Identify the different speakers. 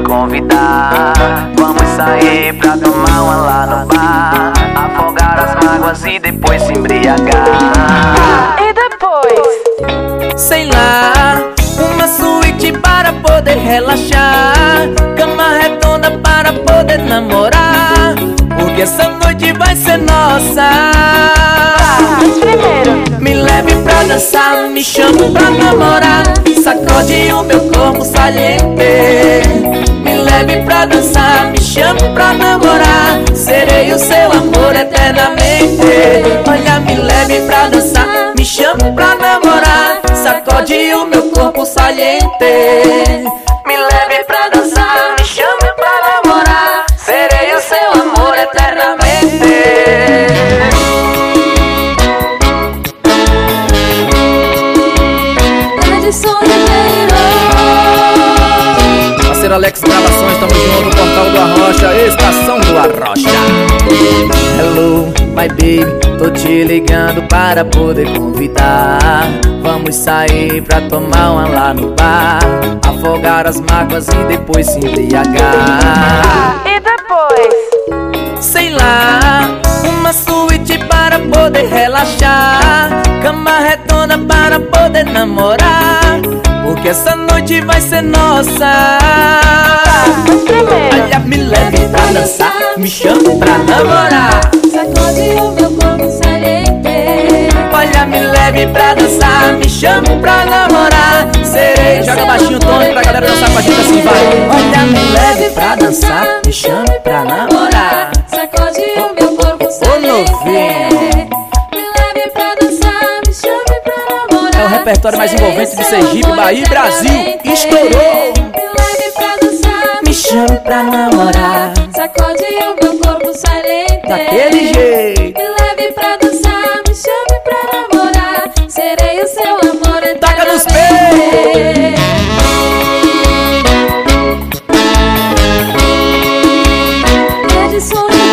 Speaker 1: convidar. Vamos sair pra tomar uma lá no bar. Afogar as mágoas e depois se embriagar.
Speaker 2: E depois?
Speaker 3: Sei lá, uma suíte para poder relaxar. Cama redonda para poder namorar. Porque essa noite vai ser nossa.
Speaker 2: Mas primeiro,
Speaker 3: Me leve pra dançar, me chame pra namorar. Sacode o meu corpo saliente. Chame pra namorar. Serei o seu amor eternamente. Olha, me leve pra dançar, me chame pra namorar. Sacode o meu corpo saliente. Me leve pra dançar, me chame pra namorar. Serei o seu amor eternamente. Parceiro Alex Gravações, tamo junto no Portal do Arrocha, Estação do Arrocha. Hello, my baby, tô te ligando para poder convidar. Vamos sair pra tomar uma lá no bar. Afogar as mágoas e depois se embriagar.
Speaker 2: e depois?
Speaker 3: Sei lá, uma suíte para poder relaxar. Cama redonda para poder namorar. Porque essa noite vai ser nossa. Me chame pra namorar.
Speaker 4: Sacode o meu corpo saliente.
Speaker 3: Olha, me leve pra dançar, me chame pra namorar. Serei, joga baixinho o Tony pra galera dançar com a gente assim, vai. Olha, me leve pra dançar, me chame pra namorar.
Speaker 4: Sacode o meu corpo saliente.
Speaker 3: novinho.
Speaker 4: Me leve pra dançar, me chame pra namorar.
Speaker 3: É o repertório mais envolvente de Sergipe, Bahia e Brasil. Estourou!
Speaker 4: Me leve pra dançar,
Speaker 3: Me chame pra namorar.
Speaker 4: Sacode o meu corpo saliente.
Speaker 3: Daquele jeito.
Speaker 4: Me leve pra dançar, me chame pra namorar. Serei o seu amor eternamente.
Speaker 3: Taca nos peitos.
Speaker 4: Edson